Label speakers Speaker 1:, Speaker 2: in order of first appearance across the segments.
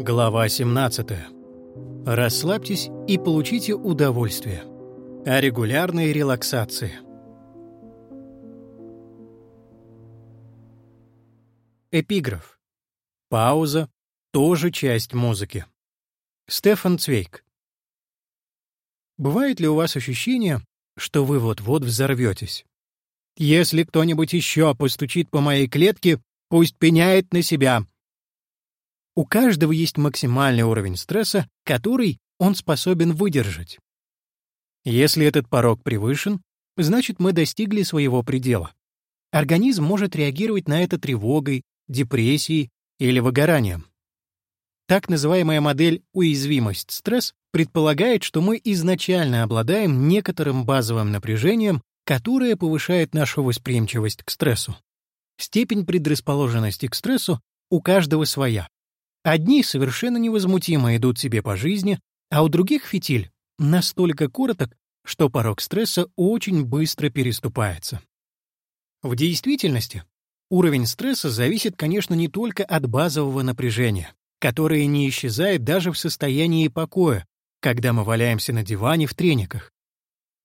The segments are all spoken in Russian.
Speaker 1: Глава 17. Расслабьтесь и получите удовольствие. О регулярной релаксации. Эпиграф. Пауза — тоже часть музыки. Стефан Цвейк. Бывает ли у вас ощущение, что вы вот-вот взорветесь? Если кто-нибудь еще постучит по моей клетке, пусть пеняет на себя. У каждого есть максимальный уровень стресса, который он способен выдержать. Если этот порог превышен, значит мы достигли своего предела. Организм может реагировать на это тревогой, депрессией или выгоранием. Так называемая модель «уязвимость-стресс» предполагает, что мы изначально обладаем некоторым базовым напряжением, которое повышает нашу восприимчивость к стрессу. Степень предрасположенности к стрессу у каждого своя. Одни совершенно невозмутимо идут себе по жизни, а у других фитиль настолько короток, что порог стресса очень быстро переступается. В действительности уровень стресса зависит, конечно, не только от базового напряжения, которое не исчезает даже в состоянии покоя, когда мы валяемся на диване в трениках.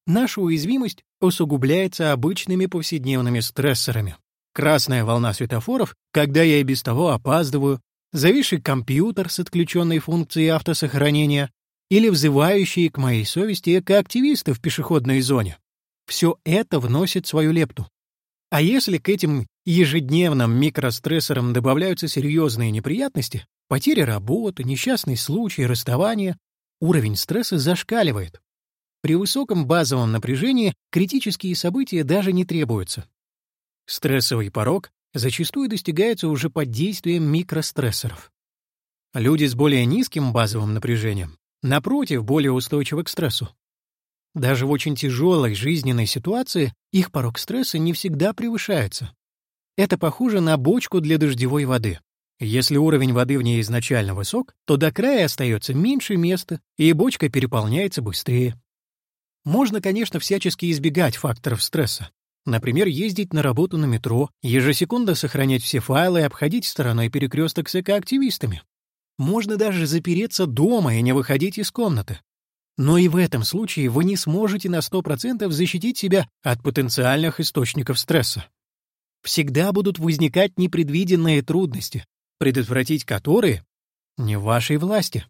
Speaker 1: Наша уязвимость усугубляется обычными повседневными стрессорами. Красная волна светофоров, когда я и без того опаздываю, зависший компьютер с отключенной функцией автосохранения или взывающие к моей совести экоактивисты в пешеходной зоне. Все это вносит свою лепту. А если к этим ежедневным микрострессорам добавляются серьезные неприятности, потеря работы, несчастный случай, расставание, уровень стресса зашкаливает. При высоком базовом напряжении критические события даже не требуются. Стрессовый порог зачастую достигается уже под действием микрострессоров. Люди с более низким базовым напряжением, напротив, более устойчивы к стрессу. Даже в очень тяжелой жизненной ситуации их порог стресса не всегда превышается. Это похоже на бочку для дождевой воды. Если уровень воды в ней изначально высок, то до края остается меньше места, и бочка переполняется быстрее. Можно, конечно, всячески избегать факторов стресса. Например, ездить на работу на метро, ежесекунда сохранять все файлы и обходить стороной перекресток с экоактивистами. Можно даже запереться дома и не выходить из комнаты. Но и в этом случае вы не сможете на 100% защитить себя от потенциальных источников стресса. Всегда будут возникать непредвиденные трудности, предотвратить которые не в вашей власти.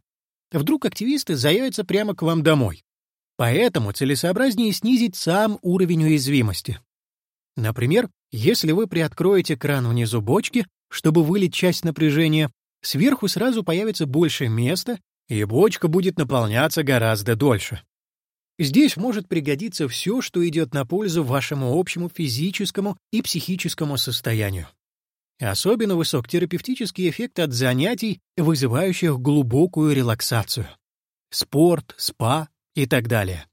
Speaker 1: Вдруг активисты заявятся прямо к вам домой. Поэтому целесообразнее снизить сам уровень уязвимости. Например, если вы приоткроете кран внизу бочки, чтобы вылить часть напряжения, сверху сразу появится больше места, и бочка будет наполняться гораздо дольше. Здесь может пригодиться все, что идет на пользу вашему общему физическому и психическому состоянию. Особенно высок терапевтический эффект от занятий, вызывающих глубокую релаксацию. Спорт, спа, и так далее.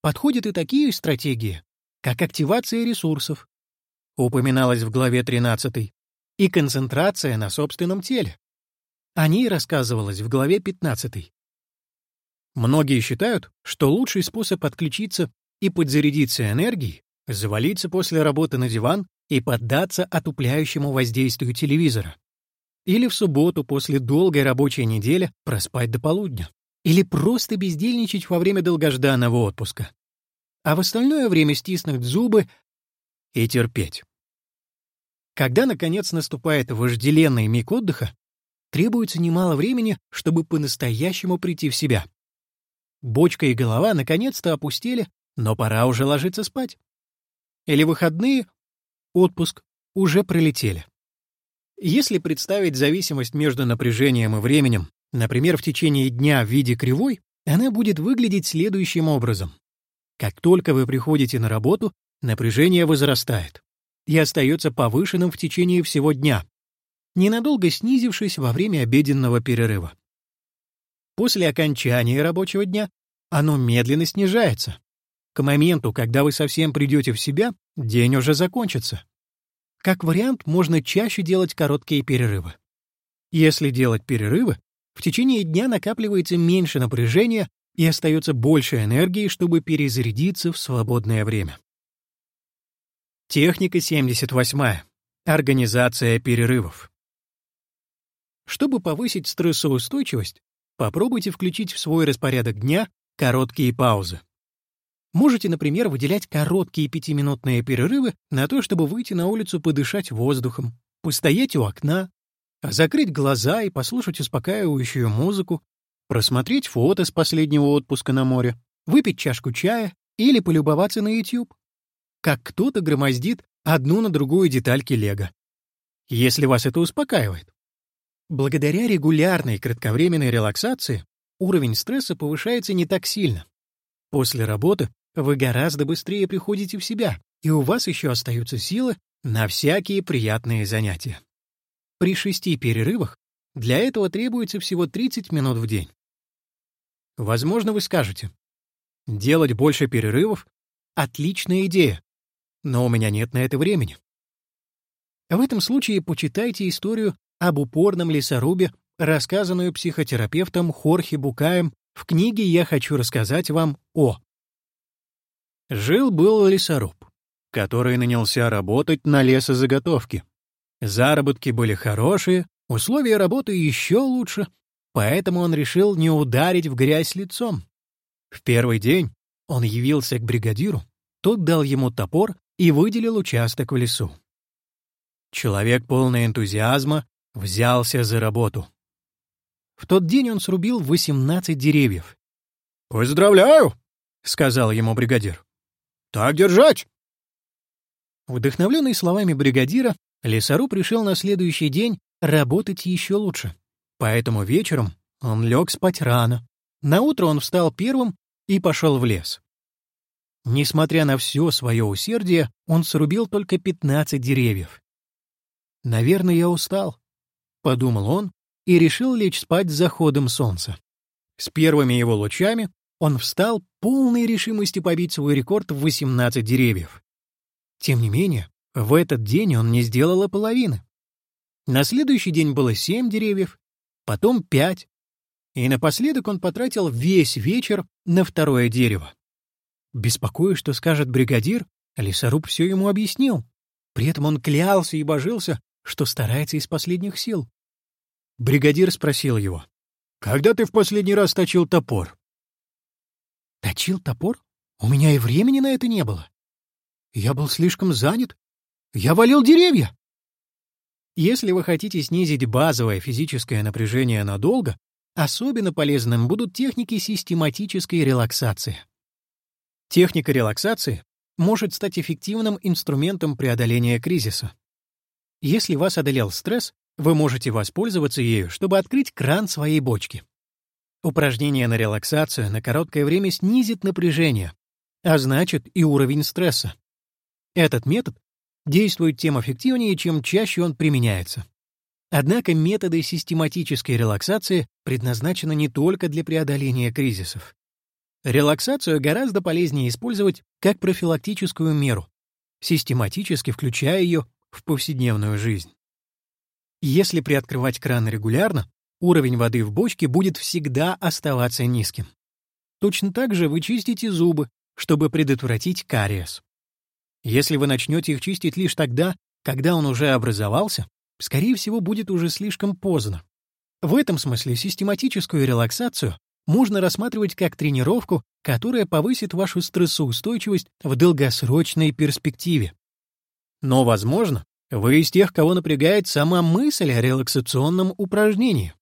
Speaker 1: Подходят и такие стратегии, как активация ресурсов, упоминалось в главе 13, и концентрация на собственном теле. О ней рассказывалось в главе 15. Многие считают, что лучший способ отключиться и подзарядиться энергией — завалиться после работы на диван и поддаться отупляющему воздействию телевизора. Или в субботу после долгой рабочей недели проспать до полудня или просто бездельничать во время долгожданного отпуска. А в остальное время стиснуть зубы и терпеть. Когда, наконец, наступает вожделенный миг отдыха, требуется немало времени, чтобы по-настоящему прийти в себя. Бочка и голова наконец-то опустили, но пора уже ложиться спать. Или выходные, отпуск, уже пролетели. Если представить зависимость между напряжением и временем Например, в течение дня в виде кривой она будет выглядеть следующим образом. Как только вы приходите на работу, напряжение возрастает и остается повышенным в течение всего дня, ненадолго снизившись во время обеденного перерыва. После окончания рабочего дня оно медленно снижается. К моменту, когда вы совсем придете в себя, день уже закончится. Как вариант, можно чаще делать короткие перерывы. Если делать перерывы, в течение дня накапливается меньше напряжения и остается больше энергии, чтобы перезарядиться в свободное время. Техника 78. Организация перерывов. Чтобы повысить стрессоустойчивость, попробуйте включить в свой распорядок дня короткие паузы. Можете, например, выделять короткие пятиминутные перерывы на то, чтобы выйти на улицу подышать воздухом, постоять у окна, закрыть глаза и послушать успокаивающую музыку, просмотреть фото с последнего отпуска на море, выпить чашку чая или полюбоваться на YouTube. Как кто-то громоздит одну на другую детальки лего. Если вас это успокаивает. Благодаря регулярной кратковременной релаксации уровень стресса повышается не так сильно. После работы вы гораздо быстрее приходите в себя, и у вас еще остаются силы на всякие приятные занятия. При шести перерывах для этого требуется всего 30 минут в день. Возможно, вы скажете, делать больше перерывов — отличная идея, но у меня нет на это времени. В этом случае почитайте историю об упорном лесорубе, рассказанную психотерапевтом Хорхе Букаем в книге «Я хочу рассказать вам о». Жил-был лесоруб, который нанялся работать на лесозаготовки. Заработки были хорошие, условия работы еще лучше, поэтому он решил не ударить в грязь лицом. В первый день он явился к бригадиру, тот дал ему топор и выделил участок в лесу. Человек, полный энтузиазма, взялся за работу. В тот день он срубил 18 деревьев.
Speaker 2: «Поздравляю!» — сказал ему бригадир. Так держать!»
Speaker 1: Вдохновленный словами бригадира, лесоруб решил на следующий день работать еще лучше. Поэтому вечером он лег спать рано. Наутро он встал первым и пошел в лес. Несмотря на все свое усердие, он срубил только 15 деревьев. «Наверное, я устал», — подумал он и решил лечь спать с заходом солнца. С первыми его лучами он встал полной решимости побить свой рекорд в 18 деревьев. Тем не менее, в этот день он не сделал половины. На следующий день было 7 деревьев, потом 5, и напоследок он потратил весь вечер на второе дерево. Беспокоясь, что скажет бригадир, лесоруб все ему объяснил. При этом он клялся и божился, что старается из последних сил. Бригадир спросил его, «Когда ты в последний раз точил топор?» Точил топор? У меня и времени на это не было. Я был слишком занят. Я валил деревья. Если вы хотите снизить базовое физическое напряжение надолго, особенно полезным будут техники систематической релаксации. Техника релаксации может стать эффективным инструментом преодоления кризиса. Если вас одолел стресс, вы можете воспользоваться ею, чтобы открыть кран своей бочки. Упражнение на релаксацию на короткое время снизит напряжение, а значит и уровень стресса. Этот метод действует тем эффективнее, чем чаще он применяется. Однако методы систематической релаксации предназначены не только для преодоления кризисов. Релаксацию гораздо полезнее использовать как профилактическую меру, систематически включая ее в повседневную жизнь. Если приоткрывать кран регулярно, уровень воды в бочке будет всегда оставаться низким. Точно так же вы чистите зубы, чтобы предотвратить кариес. Если вы начнете их чистить лишь тогда, когда он уже образовался, скорее всего, будет уже слишком поздно. В этом смысле систематическую релаксацию можно рассматривать как тренировку, которая повысит вашу стрессоустойчивость в долгосрочной перспективе. Но, возможно, вы из тех, кого напрягает сама мысль о релаксационном упражнении.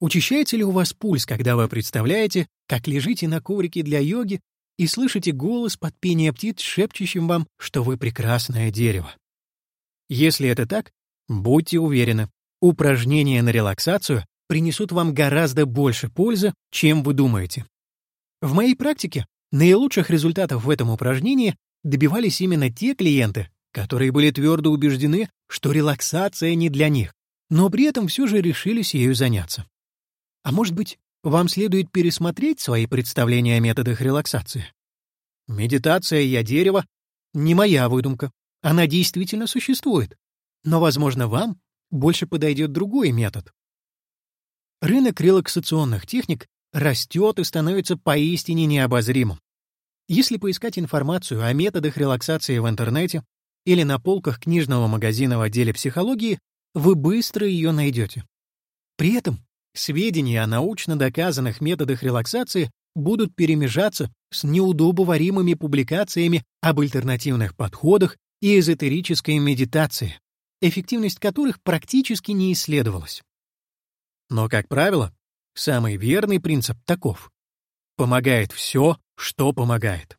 Speaker 1: Учащается ли у вас пульс, когда вы представляете, как лежите на коврике для йоги и слышите голос под пение птиц, шепчущим вам, что вы прекрасное дерево? Если это так, будьте уверены, упражнения на релаксацию принесут вам гораздо больше пользы, чем вы думаете. В моей практике наилучших результатов в этом упражнении добивались именно те клиенты, которые были твердо убеждены, что релаксация не для них, но при этом все же решились ею заняться. А может быть, вам следует пересмотреть свои представления о методах релаксации? Медитация «Я дерево» — не моя выдумка. Она действительно существует. Но, возможно, вам больше подойдет другой метод. Рынок релаксационных техник растет и становится поистине необозримым. Если поискать информацию о методах релаксации в интернете или на полках книжного магазина в отделе психологии, вы быстро ее найдете. При этом сведения о научно доказанных методах релаксации будут перемежаться с неудобоваримыми публикациями об альтернативных подходах и эзотерической медитации, эффективность которых практически не исследовалась. Но, как правило, самый верный принцип таков. Помогает все, что помогает.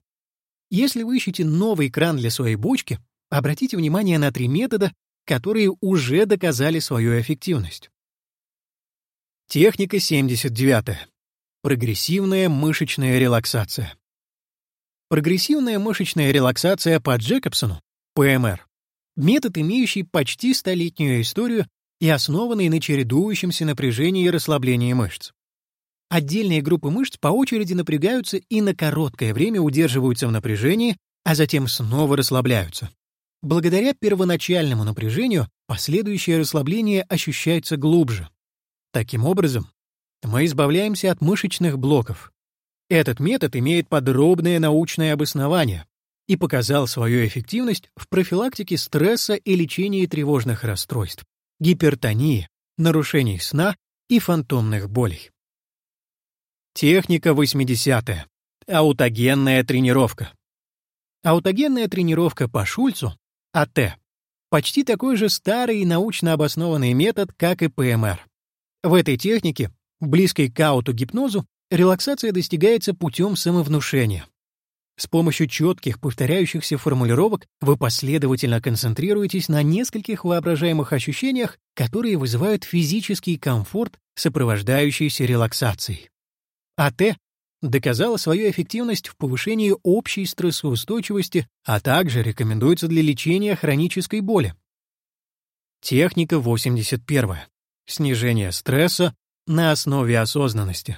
Speaker 1: Если вы ищете новый кран для своей бочки, обратите внимание на три метода, которые уже доказали свою эффективность. Техника 79. Прогрессивная мышечная релаксация. Прогрессивная мышечная релаксация по Джекобсону, ПМР, метод, имеющий почти столетнюю историю и основанный на чередующемся напряжении и расслаблении мышц. Отдельные группы мышц по очереди напрягаются и на короткое время удерживаются в напряжении, а затем снова расслабляются. Благодаря первоначальному напряжению последующее расслабление ощущается глубже. Таким образом, мы избавляемся от мышечных блоков. Этот метод имеет подробное научное обоснование и показал свою эффективность в профилактике стресса и лечении тревожных расстройств, гипертонии, нарушений сна и фантомных болей. Техника 80. Аутогенная тренировка. Аутогенная тренировка по Шульцу, АТ, почти такой же старый и научно обоснованный метод, как и ПМР. В этой технике, близкой к аутогипнозу, релаксация достигается путем самовнушения. С помощью четких, повторяющихся формулировок вы последовательно концентрируетесь на нескольких воображаемых ощущениях, которые вызывают физический комфорт, сопровождающийся релаксацией. АТ доказала свою эффективность в повышении общей стрессоустойчивости, а также рекомендуется для лечения хронической боли. Техника 81. Снижение стресса на основе осознанности.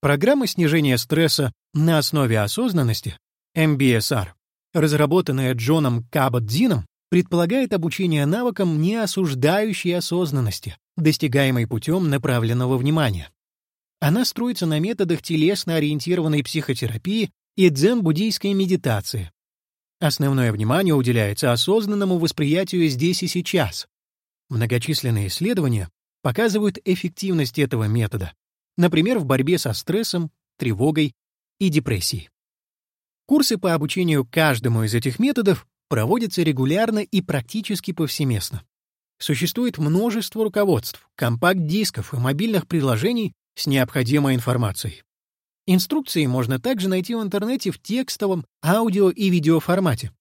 Speaker 1: Программа снижения стресса на основе осознанности, MBSR, разработанная Джоном Кабот-Дином, предполагает обучение навыкам неосуждающей осознанности, достигаемой путем направленного внимания. Она строится на методах телесно-ориентированной психотерапии и дзен-буддийской медитации. Основное внимание уделяется осознанному восприятию здесь и сейчас. Многочисленные исследования показывают эффективность этого метода, например, в борьбе со стрессом, тревогой и депрессией. Курсы по обучению каждому из этих методов проводятся регулярно и практически повсеместно. Существует множество руководств, компакт-дисков и мобильных приложений с необходимой информацией. Инструкции можно также найти в интернете в текстовом, аудио и видеоформате.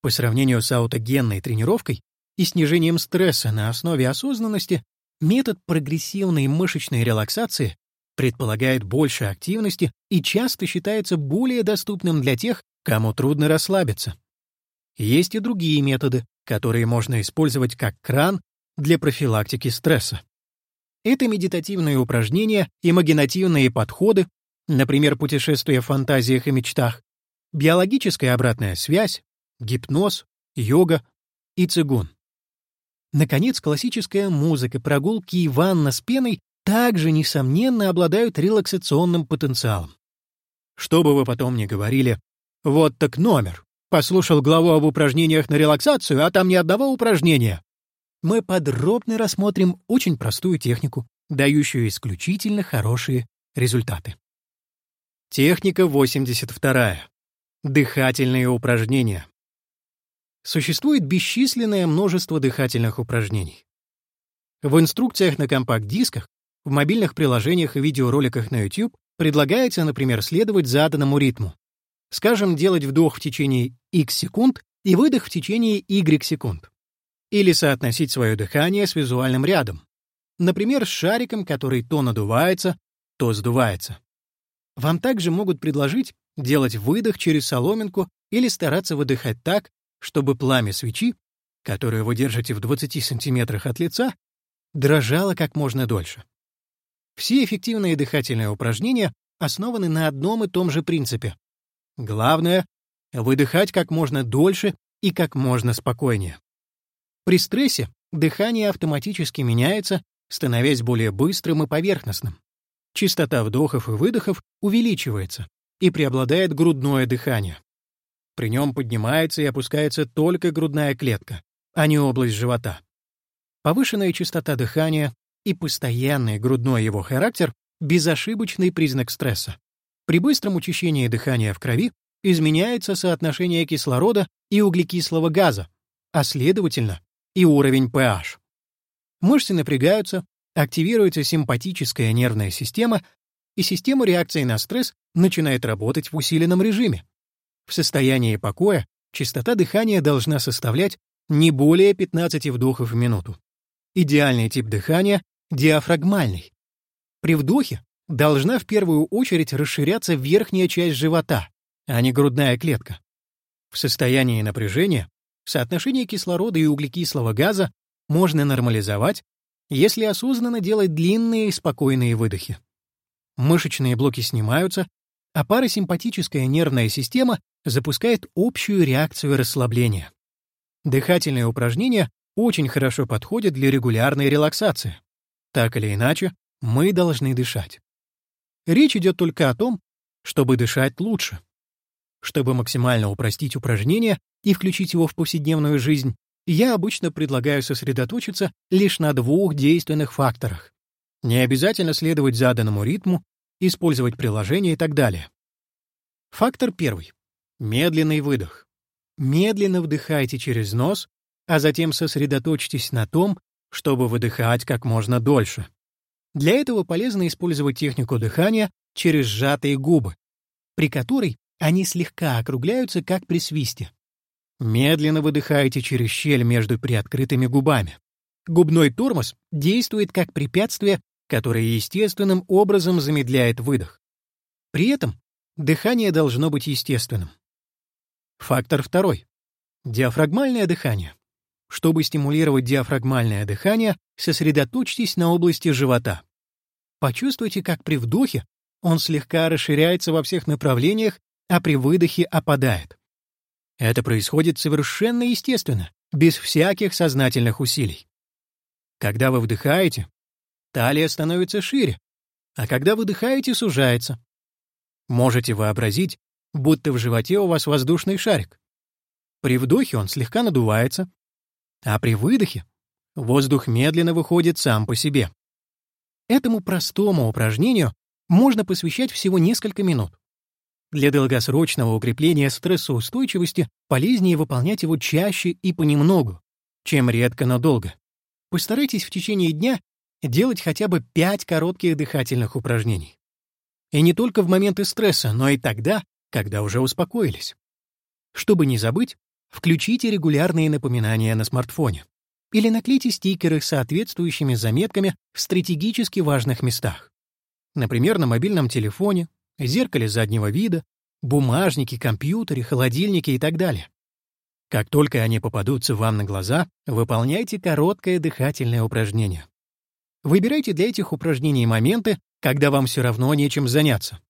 Speaker 1: По сравнению с аутогенной тренировкой и снижением стресса на основе осознанности, метод прогрессивной мышечной релаксации предполагает больше активности и часто считается более доступным для тех, кому трудно расслабиться. Есть и другие методы, которые можно использовать как кран для профилактики стресса. Это медитативные упражнения, имагинативные подходы, например, путешествия в фантазиях и мечтах, биологическая обратная связь, гипноз, йога и цигун. Наконец, классическая музыка, прогулки и ванна с пеной также, несомненно, обладают релаксационным потенциалом. Что бы вы потом ни говорили, вот так номер. Послушал главу об упражнениях на релаксацию, а там ни одного упражнения мы подробно рассмотрим очень простую технику, дающую исключительно хорошие результаты. Техника 82. Дыхательные упражнения. Существует бесчисленное множество дыхательных упражнений. В инструкциях на компакт-дисках, в мобильных приложениях и видеороликах на YouTube предлагается, например, следовать заданному ритму. Скажем, делать вдох в течение x секунд и выдох в течение y секунд. Или соотносить свое дыхание с визуальным рядом. Например, с шариком, который то надувается, то сдувается. Вам также могут предложить делать выдох через соломинку или стараться выдыхать так, чтобы пламя свечи, которое вы держите в 20 сантиметрах от лица, дрожало как можно дольше. Все эффективные дыхательные упражнения основаны на одном и том же принципе. Главное — выдыхать как можно дольше и как можно спокойнее. При стрессе дыхание автоматически меняется, становясь более быстрым и поверхностным. Частота вдохов и выдохов увеличивается, и преобладает грудное дыхание. При нем поднимается и опускается только грудная клетка, а не область живота. Повышенная частота дыхания и постоянный грудной его характер — безошибочный признак стресса. При быстром учащении дыхания в крови изменяется соотношение кислорода и углекислого газа, а следовательно и уровень pH. Мышцы напрягаются, активируется симпатическая нервная система, и система реакции на стресс начинает работать в усиленном режиме. В состоянии покоя частота дыхания должна составлять не более 15 вдохов в минуту. Идеальный тип дыхания — диафрагмальный. При вдохе должна в первую очередь расширяться верхняя часть живота, а не грудная клетка. В состоянии напряжения соотношение кислорода и углекислого газа можно нормализовать, если осознанно делать длинные и спокойные выдохи. Мышечные блоки снимаются, а парасимпатическая нервная система запускает общую реакцию расслабления. Дыхательные упражнения очень хорошо подходят для регулярной релаксации. Так или иначе, мы должны дышать. Речь идет только о том, чтобы дышать лучше. Чтобы максимально упростить упражнение и включить его в повседневную жизнь, я обычно предлагаю сосредоточиться лишь на двух действенных факторах. Не обязательно следовать заданному ритму, использовать приложение и так далее. Фактор первый. Медленный выдох. Медленно вдыхайте через нос, а затем сосредоточьтесь на том, чтобы выдыхать как можно дольше. Для этого полезно использовать технику дыхания через сжатые губы, при которой они слегка округляются, как при свисте. Медленно выдыхайте через щель между приоткрытыми губами. Губной тормоз действует как препятствие, которое естественным образом замедляет выдох. При этом дыхание должно быть естественным. Фактор второй. Диафрагмальное дыхание. Чтобы стимулировать диафрагмальное дыхание, сосредоточьтесь на области живота. Почувствуйте, как при вдохе он слегка расширяется во всех направлениях, а при выдохе опадает. Это происходит совершенно естественно, без всяких сознательных усилий. Когда вы вдыхаете, талия становится шире, а когда выдыхаете, сужается. Можете вообразить, будто в животе у вас воздушный шарик. При вдохе он слегка надувается, а при выдохе воздух медленно выходит сам по себе. Этому простому упражнению можно посвящать всего несколько минут. Для долгосрочного укрепления стрессоустойчивости полезнее выполнять его чаще и понемногу, чем редко, но долго. Постарайтесь в течение дня делать хотя бы 5 коротких дыхательных упражнений. И не только в моменты стресса, но и тогда, когда уже успокоились. Чтобы не забыть, включите регулярные напоминания на смартфоне или наклейте стикеры с соответствующими заметками в стратегически важных местах. Например, на мобильном телефоне, зеркале заднего вида, бумажнике, компьютере, холодильнике и так далее. Как только они попадутся вам на глаза, выполняйте короткое дыхательное упражнение. Выбирайте для этих упражнений моменты, когда вам все равно нечем заняться.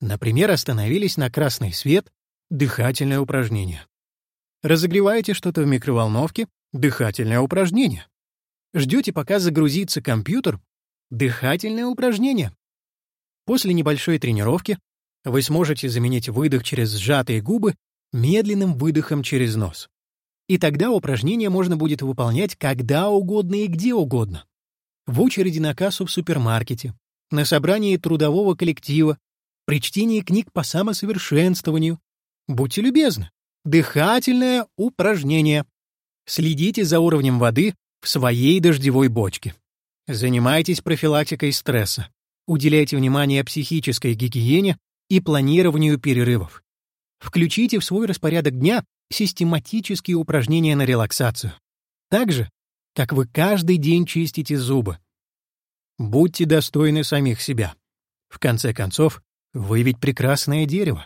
Speaker 1: Например, остановились на красный свет — дыхательное упражнение. Разогреваете что-то в микроволновке — дыхательное упражнение. Ждете, пока загрузится компьютер — дыхательное упражнение. После небольшой тренировки вы сможете заменить выдох через сжатые губы медленным выдохом через нос. И тогда упражнение можно будет выполнять когда угодно и где угодно. В очереди на кассу в супермаркете, на собрании трудового коллектива, при чтении книг по самосовершенствованию. Будьте любезны. Дыхательное упражнение. Следите за уровнем воды в своей дождевой бочке. Занимайтесь профилактикой стресса. Уделяйте внимание психической гигиене и планированию перерывов. Включите в свой распорядок дня систематические упражнения на релаксацию. Так же, как вы каждый день чистите зубы. Будьте достойны самих себя. В конце концов, вы ведь прекрасное дерево.